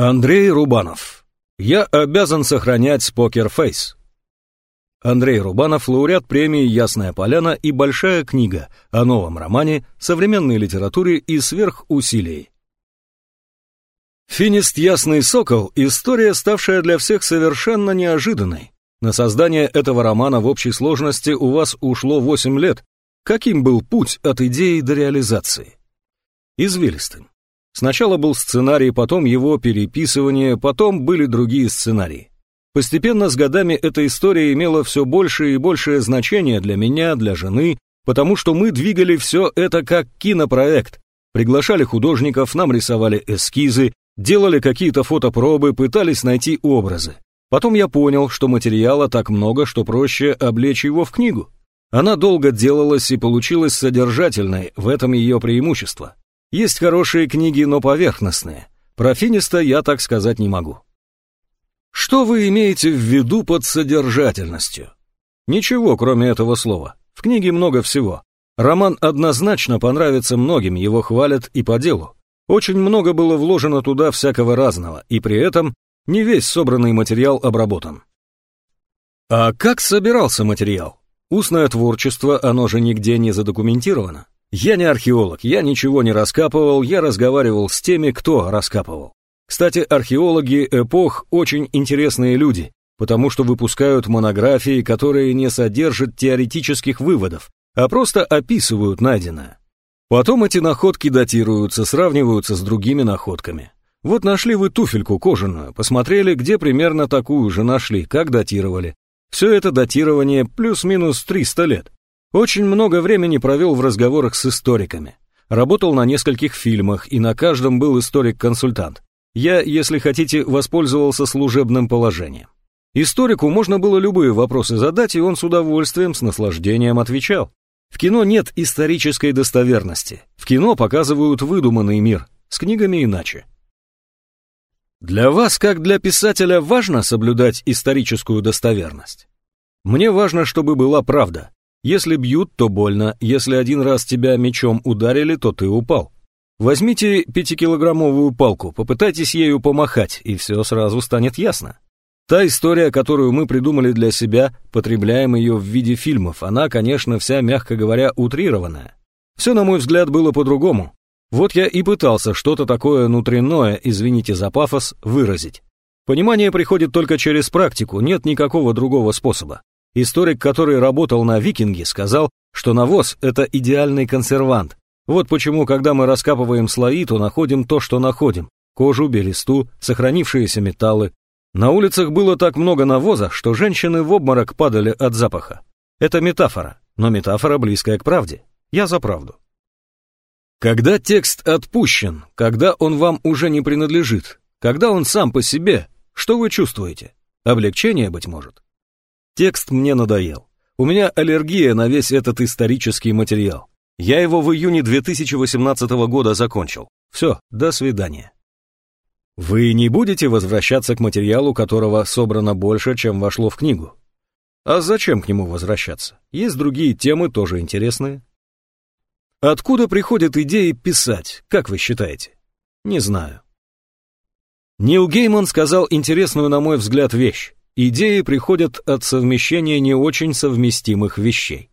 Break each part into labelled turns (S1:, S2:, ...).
S1: Андрей Рубанов. Я обязан сохранять покерфейс. Андрей Рубанов, лауреат премии «Ясная поляна» и «Большая книга» о новом романе, современной литературе и сверхусилии. «Финист Ясный Сокол» — история, ставшая для всех совершенно неожиданной. На создание этого романа в общей сложности у вас ушло 8 лет. Каким был путь от идеи до реализации? Извилистым. Сначала был сценарий, потом его переписывание, потом были другие сценарии. Постепенно с годами эта история имела все большее и большее значение для меня, для жены, потому что мы двигали все это как кинопроект. Приглашали художников, нам рисовали эскизы, делали какие-то фотопробы, пытались найти образы. Потом я понял, что материала так много, что проще облечь его в книгу. Она долго делалась и получилась содержательной, в этом ее преимущество. Есть хорошие книги, но поверхностные. Про Финиста я так сказать не могу. Что вы имеете в виду под содержательностью? Ничего, кроме этого слова. В книге много всего. Роман однозначно понравится многим, его хвалят и по делу. Очень много было вложено туда всякого разного, и при этом не весь собранный материал обработан. А как собирался материал? Устное творчество, оно же нигде не задокументировано. Я не археолог, я ничего не раскапывал, я разговаривал с теми, кто раскапывал. Кстати, археологи эпох очень интересные люди, потому что выпускают монографии, которые не содержат теоретических выводов, а просто описывают найденное. Потом эти находки датируются, сравниваются с другими находками. Вот нашли вы туфельку кожаную, посмотрели, где примерно такую же нашли, как датировали. Все это датирование плюс-минус 300 лет. Очень много времени провел в разговорах с историками. Работал на нескольких фильмах, и на каждом был историк-консультант. Я, если хотите, воспользовался служебным положением. Историку можно было любые вопросы задать, и он с удовольствием, с наслаждением отвечал. В кино нет исторической достоверности. В кино показывают выдуманный мир, с книгами иначе. Для вас, как для писателя, важно соблюдать историческую достоверность? Мне важно, чтобы была правда, если бьют, то больно, если один раз тебя мечом ударили, то ты упал. Возьмите пятикилограммовую палку, попытайтесь ею помахать, и все сразу станет ясно. Та история, которую мы придумали для себя, потребляем ее в виде фильмов, она, конечно, вся, мягко говоря, утрированная. Все, на мой взгляд, было по-другому. Вот я и пытался что-то такое внутреннее, извините за пафос, выразить. Понимание приходит только через практику, нет никакого другого способа. Историк, который работал на «Викинге», сказал, что навоз – это идеальный консервант. Вот почему, когда мы раскапываем слои, то находим то, что находим – кожу, бересту, сохранившиеся металлы. На улицах было так много навоза, что женщины в обморок падали от запаха. Это метафора, но метафора близкая к правде. Я за правду. Когда текст отпущен, когда он вам уже не принадлежит, когда он сам по себе, что вы чувствуете? Облегчение, быть может? Текст мне надоел. У меня аллергия на весь этот исторический материал. Я его в июне 2018 года закончил. Все, до свидания. Вы не будете возвращаться к материалу, которого собрано больше, чем вошло в книгу? А зачем к нему возвращаться? Есть другие темы, тоже интересные. Откуда приходят идеи писать, как вы считаете? Не знаю. Нил Гейман сказал интересную, на мой взгляд, вещь. Идеи приходят от совмещения не очень совместимых вещей.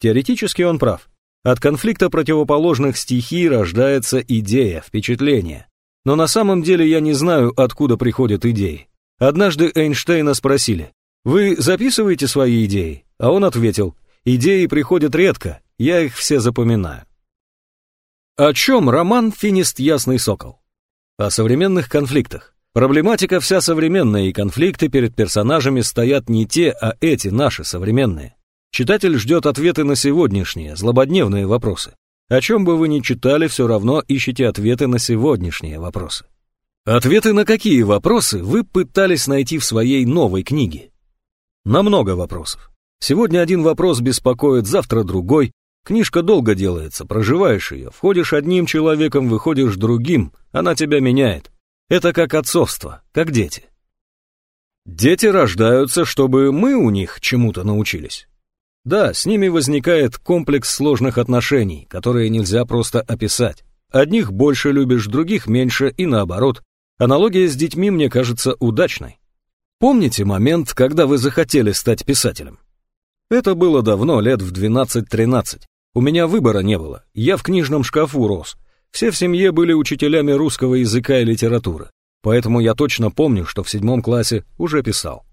S1: Теоретически он прав. От конфликта противоположных стихий рождается идея, впечатление. Но на самом деле я не знаю, откуда приходят идеи. Однажды Эйнштейна спросили, «Вы записываете свои идеи?» А он ответил, «Идеи приходят редко, я их все запоминаю». О чем роман «Финист Ясный Сокол»? О современных конфликтах. Проблематика вся современная, и конфликты перед персонажами стоят не те, а эти, наши, современные. Читатель ждет ответы на сегодняшние, злободневные вопросы. О чем бы вы ни читали, все равно ищите ответы на сегодняшние вопросы. Ответы на какие вопросы вы пытались найти в своей новой книге? На много вопросов. Сегодня один вопрос беспокоит, завтра другой. Книжка долго делается, проживаешь ее, входишь одним человеком, выходишь другим, она тебя меняет. Это как отцовство, как дети. Дети рождаются, чтобы мы у них чему-то научились. Да, с ними возникает комплекс сложных отношений, которые нельзя просто описать. Одних больше любишь, других меньше и наоборот. Аналогия с детьми мне кажется удачной. Помните момент, когда вы захотели стать писателем? Это было давно, лет в 12-13. У меня выбора не было, я в книжном шкафу рос. Все в семье были учителями русского языка и литературы, поэтому я точно помню, что в седьмом классе уже писал.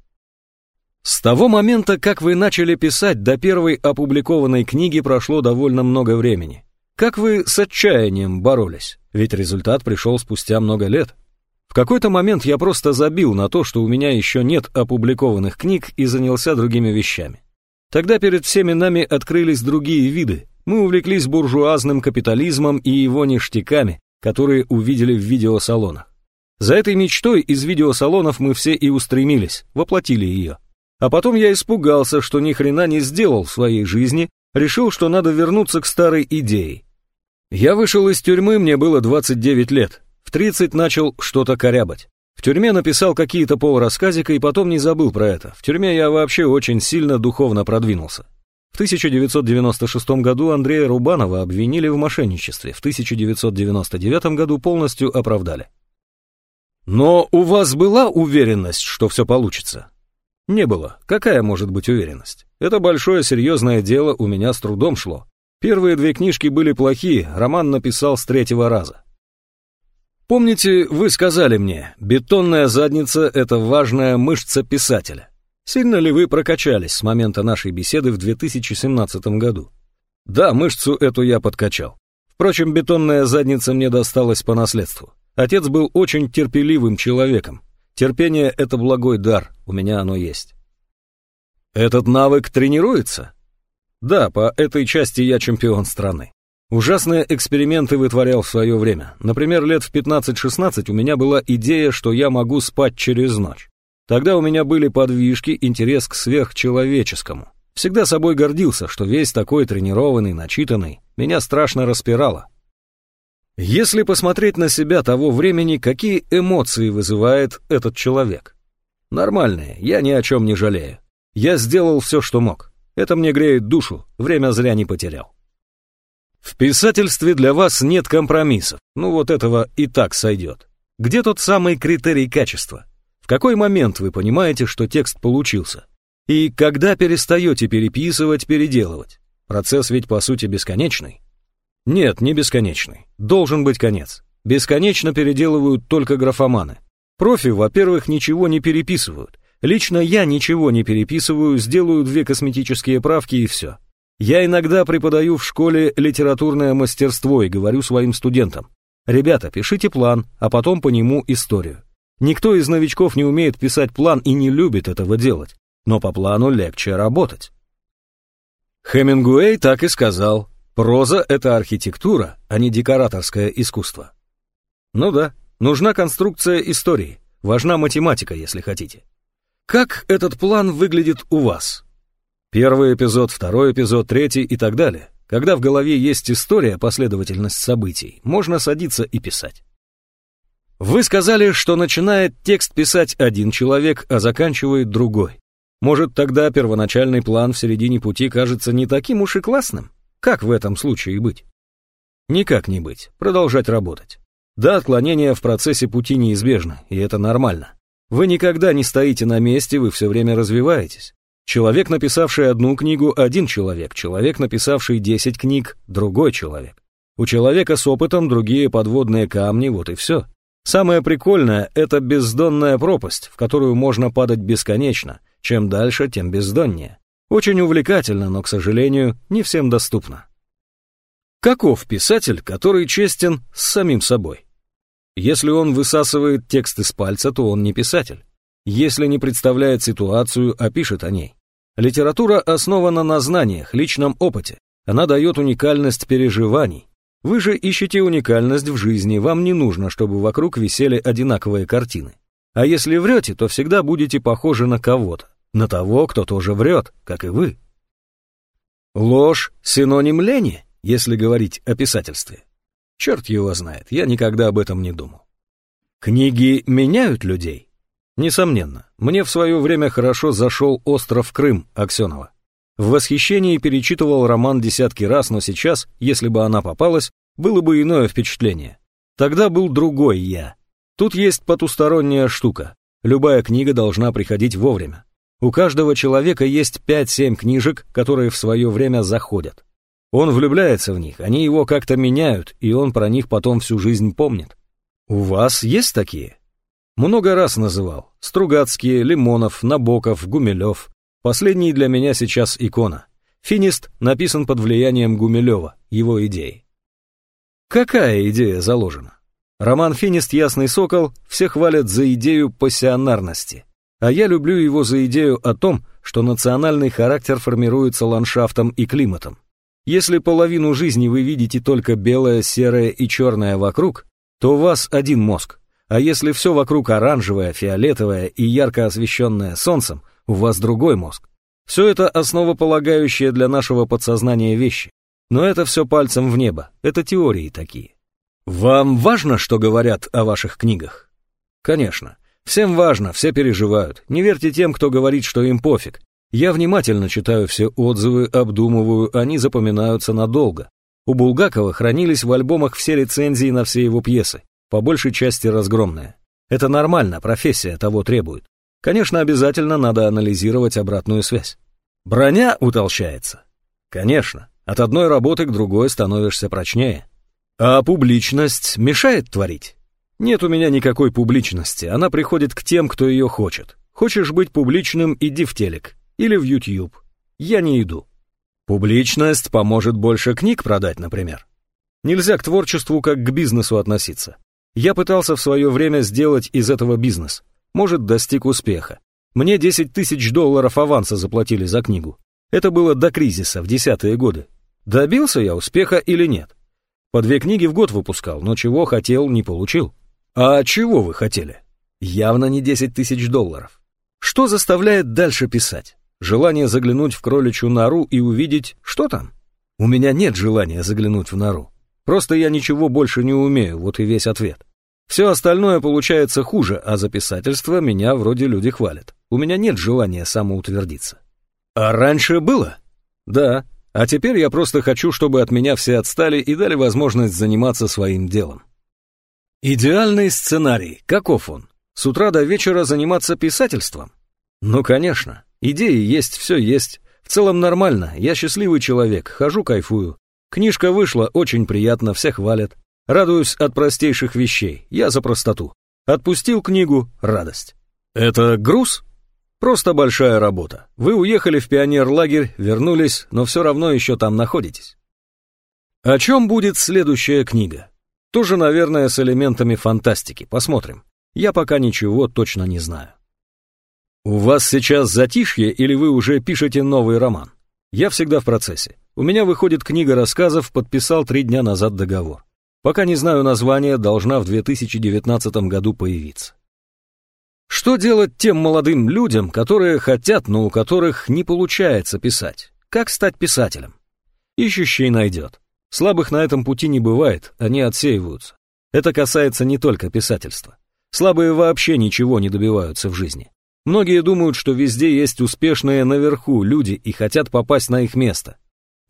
S1: С того момента, как вы начали писать, до первой опубликованной книги прошло довольно много времени. Как вы с отчаянием боролись? Ведь результат пришел спустя много лет. В какой-то момент я просто забил на то, что у меня еще нет опубликованных книг и занялся другими вещами. Тогда перед всеми нами открылись другие виды. Мы увлеклись буржуазным капитализмом и его ништяками, которые увидели в видеосалонах. За этой мечтой из видеосалонов мы все и устремились, воплотили ее. А потом я испугался, что ни хрена не сделал в своей жизни, решил, что надо вернуться к старой идее. Я вышел из тюрьмы, мне было 29 лет. В 30 начал что-то корябать. В тюрьме написал какие-то полурассказика и потом не забыл про это. В тюрьме я вообще очень сильно духовно продвинулся. В 1996 году Андрея Рубанова обвинили в мошенничестве, в 1999 году полностью оправдали. Но у вас была уверенность, что все получится? Не было. Какая может быть уверенность? Это большое серьезное дело у меня с трудом шло. Первые две книжки были плохие, роман написал с третьего раза. Помните, вы сказали мне, бетонная задница – это важная мышца писателя. Сильно ли вы прокачались с момента нашей беседы в 2017 году? Да, мышцу эту я подкачал. Впрочем, бетонная задница мне досталась по наследству. Отец был очень терпеливым человеком, Терпение — это благой дар, у меня оно есть. Этот навык тренируется? Да, по этой части я чемпион страны. Ужасные эксперименты вытворял в свое время. Например, лет в 15-16 у меня была идея, что я могу спать через ночь. Тогда у меня были подвижки, интерес к сверхчеловеческому. Всегда собой гордился, что весь такой тренированный, начитанный, меня страшно распирало. Если посмотреть на себя того времени, какие эмоции вызывает этот человек? Нормальные, я ни о чем не жалею. Я сделал все, что мог. Это мне греет душу, время зря не потерял. В писательстве для вас нет компромиссов. Ну вот этого и так сойдет. Где тот самый критерий качества? В какой момент вы понимаете, что текст получился? И когда перестаете переписывать, переделывать? Процесс ведь по сути бесконечный. Нет, не бесконечный. Должен быть конец. Бесконечно переделывают только графоманы. Профи, во-первых, ничего не переписывают. Лично я ничего не переписываю, сделаю две косметические правки и все. Я иногда преподаю в школе литературное мастерство и говорю своим студентам. Ребята, пишите план, а потом по нему историю. Никто из новичков не умеет писать план и не любит этого делать, но по плану легче работать. Хемингуэй так и сказал, Проза — это архитектура, а не декораторское искусство. Ну да, нужна конструкция истории, важна математика, если хотите. Как этот план выглядит у вас? Первый эпизод, второй эпизод, третий и так далее. Когда в голове есть история, последовательность событий, можно садиться и писать. Вы сказали, что начинает текст писать один человек, а заканчивает другой. Может, тогда первоначальный план в середине пути кажется не таким уж и классным? Как в этом случае быть? Никак не быть, продолжать работать. Да, отклонения в процессе пути неизбежны, и это нормально. Вы никогда не стоите на месте, вы все время развиваетесь. Человек, написавший одну книгу, один человек, человек, написавший десять книг, другой человек. У человека с опытом другие подводные камни, вот и все. Самое прикольное — это бездонная пропасть, в которую можно падать бесконечно. Чем дальше, тем бездоннее. Очень увлекательно, но, к сожалению, не всем доступно. Каков писатель, который честен с самим собой? Если он высасывает текст из пальца, то он не писатель. Если не представляет ситуацию, а пишет о ней. Литература основана на знаниях, личном опыте. Она дает уникальность переживаний. Вы же ищете уникальность в жизни, вам не нужно, чтобы вокруг висели одинаковые картины. А если врете, то всегда будете похожи на кого-то на того, кто тоже врет, как и вы. Ложь — синоним лени, если говорить о писательстве. Черт его знает, я никогда об этом не думал. Книги меняют людей? Несомненно, мне в свое время хорошо зашел «Остров Крым» Аксенова. В восхищении перечитывал роман десятки раз, но сейчас, если бы она попалась, было бы иное впечатление. Тогда был другой я. Тут есть потусторонняя штука. Любая книга должна приходить вовремя. У каждого человека есть 5-7 книжек, которые в свое время заходят. Он влюбляется в них, они его как-то меняют, и он про них потом всю жизнь помнит. У вас есть такие? Много раз называл. Стругацкие, Лимонов, Набоков, Гумилев. Последний для меня сейчас икона. Финист написан под влиянием Гумилева, его идеи. Какая идея заложена? Роман «Финист. Ясный сокол» все хвалят за идею пассионарности. А я люблю его за идею о том, что национальный характер формируется ландшафтом и климатом. Если половину жизни вы видите только белое, серое и черное вокруг, то у вас один мозг. А если все вокруг оранжевое, фиолетовое и ярко освещенное солнцем, у вас другой мозг. Все это основополагающие для нашего подсознания вещи. Но это все пальцем в небо, это теории такие. Вам важно, что говорят о ваших книгах? Конечно. Всем важно, все переживают. Не верьте тем, кто говорит, что им пофиг. Я внимательно читаю все отзывы, обдумываю, они запоминаются надолго. У Булгакова хранились в альбомах все рецензии на все его пьесы, по большей части разгромные. Это нормально, профессия того требует. Конечно, обязательно надо анализировать обратную связь. Броня утолщается. Конечно, от одной работы к другой становишься прочнее. А публичность мешает творить? Нет у меня никакой публичности, она приходит к тем, кто ее хочет. Хочешь быть публичным, иди в телек. Или в YouTube. Я не иду. Публичность поможет больше книг продать, например. Нельзя к творчеству как к бизнесу относиться. Я пытался в свое время сделать из этого бизнес. Может, достиг успеха. Мне 10 тысяч долларов аванса заплатили за книгу. Это было до кризиса, в десятые годы. Добился я успеха или нет? По две книги в год выпускал, но чего хотел, не получил. А чего вы хотели? Явно не 10 тысяч долларов. Что заставляет дальше писать? Желание заглянуть в кроличью нору и увидеть, что там? У меня нет желания заглянуть в нору. Просто я ничего больше не умею, вот и весь ответ. Все остальное получается хуже, а за писательство меня вроде люди хвалят. У меня нет желания самоутвердиться. А раньше было? Да, а теперь я просто хочу, чтобы от меня все отстали и дали возможность заниматься своим делом. Идеальный сценарий. Каков он? С утра до вечера заниматься писательством? Ну, конечно. Идеи есть, все есть. В целом нормально. Я счастливый человек, хожу, кайфую. Книжка вышла, очень приятно, все хвалят. Радуюсь от простейших вещей. Я за простоту. Отпустил книгу — радость. Это груз? Просто большая работа. Вы уехали в пионер-лагерь, вернулись, но все равно еще там находитесь. О чем будет следующая книга? Тоже, наверное, с элементами фантастики. Посмотрим. Я пока ничего точно не знаю. У вас сейчас затишье или вы уже пишете новый роман? Я всегда в процессе. У меня выходит книга рассказов, подписал три дня назад договор. Пока не знаю названия, должна в 2019 году появиться. Что делать тем молодым людям, которые хотят, но у которых не получается писать? Как стать писателем? Ищущий найдет. Слабых на этом пути не бывает, они отсеиваются. Это касается не только писательства. Слабые вообще ничего не добиваются в жизни. Многие думают, что везде есть успешные наверху люди и хотят попасть на их место.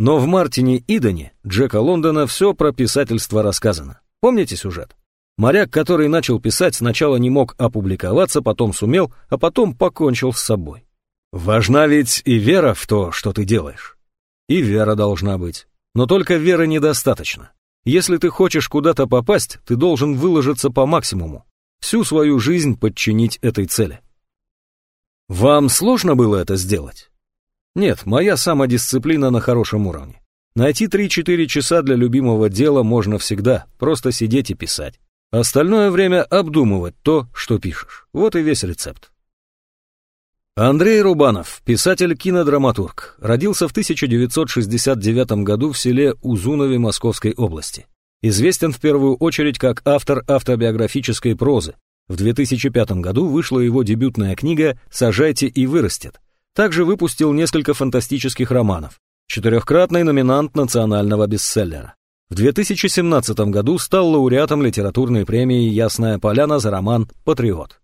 S1: Но в Мартине Идоне Джека Лондона все про писательство рассказано. Помните сюжет? Моряк, который начал писать, сначала не мог опубликоваться, потом сумел, а потом покончил с собой. Важна ведь и вера в то, что ты делаешь. И вера должна быть. Но только веры недостаточно. Если ты хочешь куда-то попасть, ты должен выложиться по максимуму. Всю свою жизнь подчинить этой цели. Вам сложно было это сделать? Нет, моя самодисциплина на хорошем уровне. Найти 3-4 часа для любимого дела можно всегда, просто сидеть и писать. Остальное время обдумывать то, что пишешь. Вот и весь рецепт. Андрей Рубанов, писатель-кинодраматург, родился в 1969 году в селе Узунове Московской области. Известен в первую очередь как автор автобиографической прозы. В 2005 году вышла его дебютная книга «Сажайте и вырастет». Также выпустил несколько фантастических романов. Четырехкратный номинант национального бестселлера. В 2017 году стал лауреатом литературной премии «Ясная поляна» за роман «Патриот».